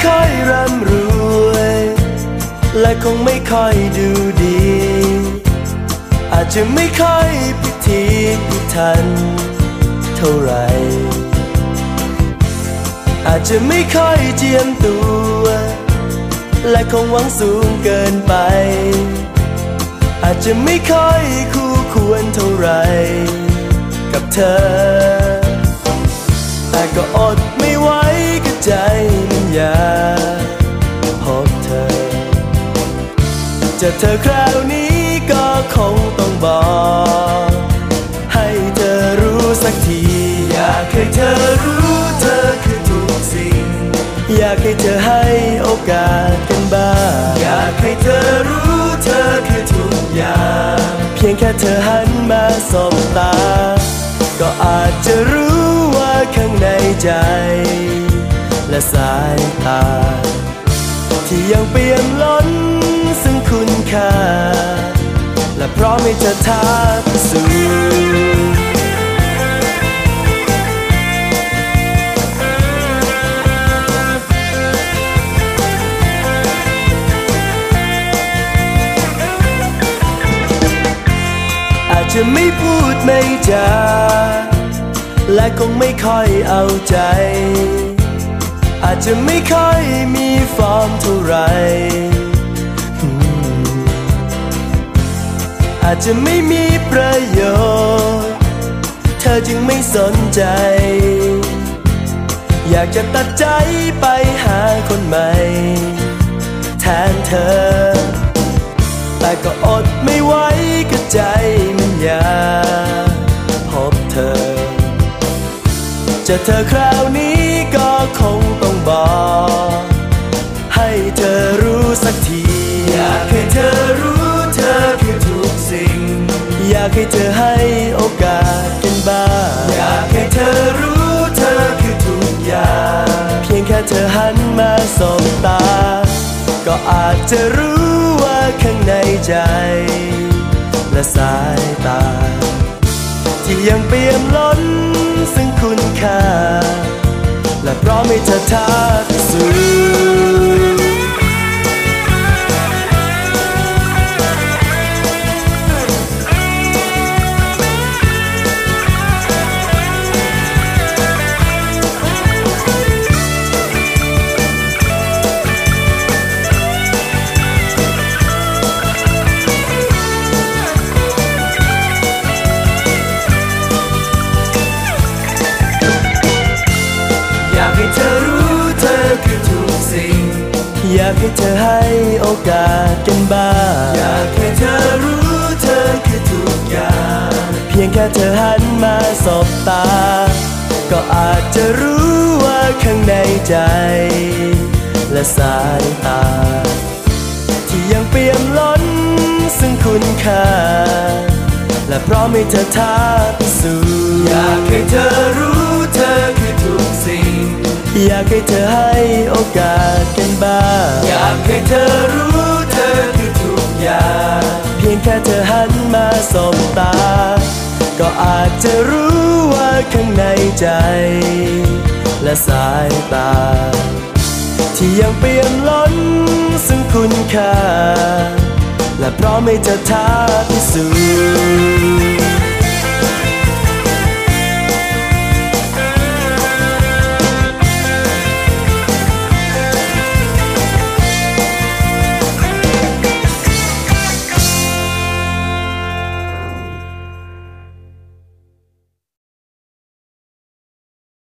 ไม่ค่อยร่ำรวย และคงไม่ค่อยดูดี อาจจะไม่ค่อยพิธีพิถันเท่าไหรอาจจะไม่ค่อยเจียมตัว และคงหวังสูงเกินไป อาจจะไม่ค่อยคู่ควรเท่าไร กับเธอ แต่ก็อด ใจมันอยากพบเธอ จะเธอคราวนี้ก็คงต้องบอก ให้เธอรู้สักที อยากให้เธอรู้เธอคือทุกสิ่ง อยากให้เธอให้โอกาสกันบ้าง อยากให้เธอรู้เธอคือทุกอย่าง เพียงแค่เธอหันมาสบตา ก็อาจจะรู้ว่าข้างในใจ สายตา ที่ยังเปี่ยมล้นซึ่งคุณค่า และพร้อมให้เธอท้าพิสูจน์อาจจะไม่พูดไม่จา และคงไม่ค่อยเอาใจ อาจจะไม่ค่อยมีฟอร์มเท่าไร อาจจะไม่มีประโยชน์ เธอจึงไม่สนใจ อยากจะตัดใจไปหาคนใหม่ แทนเธอ แต่ก็อดไม่ไหวกับใจมันอยากพบเธอ จะเธอคราวนี้ากให้เธอให้โอกาสกันบ้างอยากให้เธอรู้เธอคือทุกอย่าง เพียงแค่เธอหันมาสบตา ก็อาจจะรู้ว่าข้างในใจ และสายตา ที่ยังเปี่ยมล้นซึ่งคุณค่า และพร้อมให้เธอท้าพิสู เธอให้โอกาสกันบ้าง อยากให้เธอรู้เธอคือทุกอย่าง เพียงแค่เธอหันมาสบตา ก็อาจจะรู้ว่าข้างในใจ และสายตา ที่ยังเปี่ยมล้นซึ่งคุณค่า และพร้อมให้เธอท้าพิสูจน์อยากให้เธอรู้เธอคือทุกสิ่ง อยากให้เธอให้โอกาสกันบ้างอยากให้ เธอรู้เธอคือทุกอย่างเพียงแค่เธอหันมาสบตา ก็อาจจะรู้ว่าข้างในใจ และสายตา ที่ยังเปลี่ยมล้นซึ่งคุณค่า และพร้อมให้เธอท้าพิสูจน์